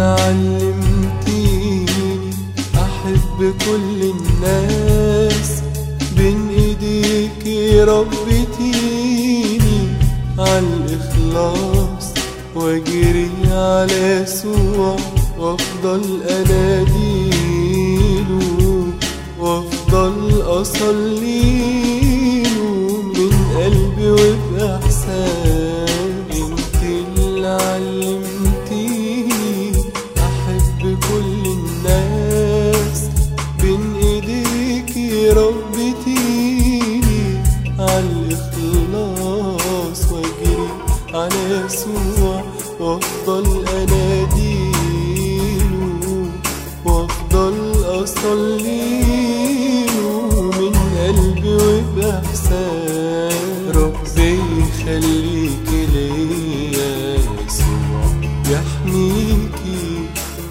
علمتيني أحب كل الناس. بين إيديكي ربتيني عالإخلاص وأجري على يسوع وأفضل أناديله وأفضل أصليه. ايديك يا رب تيني عالإخلاص واجري على يسوع وأفضل اناديله وأفضل اصليله من قلبي وبأحسان. ربي يخليك ليا يسوع يحميكي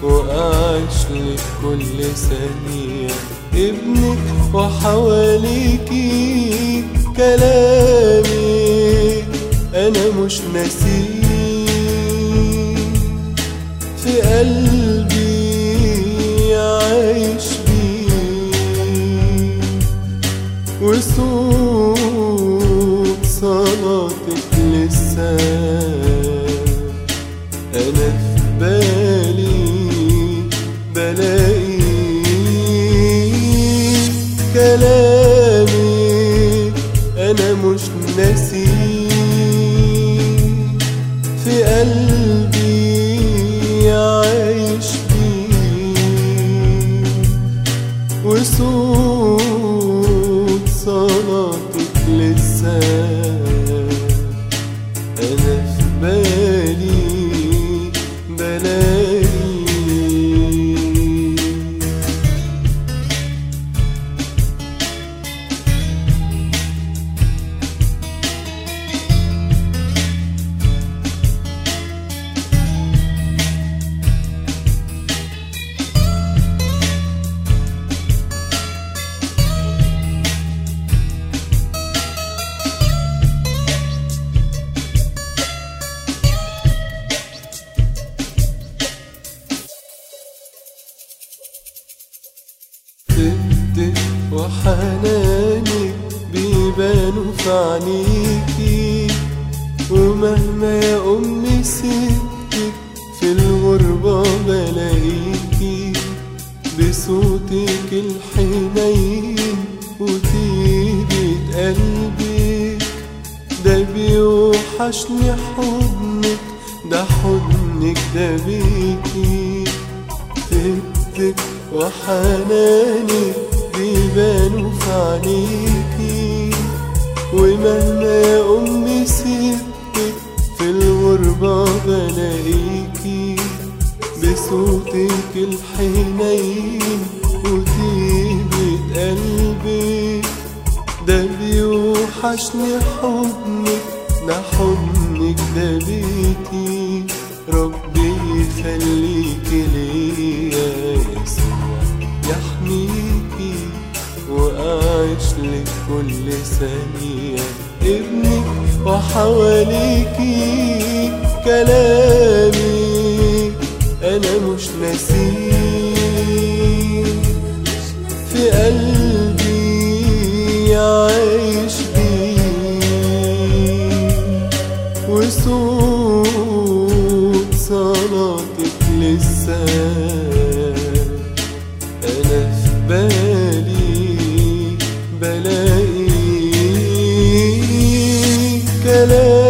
وأعيش لك كل ثانية. ابنك وحواليكي كلامي أنا مش ناسيه. في قلبي كلامي أنا مش ناسيه في قلبي عايش بيه وصوت صلاتك لسه. وحنانك بيبانوا في عينيكي ومهما يا أمي سبتك في الغربة بلاقيكي بصوتك الحنين وطيبة قلبك. ده بيوحشني حضنك ده حضنك ده بيكي. طيبتك وحنانك بيبانوا في عينيكي ومهما يا أمي سبتك في الغربة بلاقيكي بصوتك الحنين وطيبة قلبك ده بيوحشني حضنك ده حضنك ده بيتي. ربي يخليك يسوع وأعيش لك كل ثانية. ابنك وحواليكي كلامي أنا مش ناسيه في قلبي عايش بيه وصوت صلاتك لسه. hele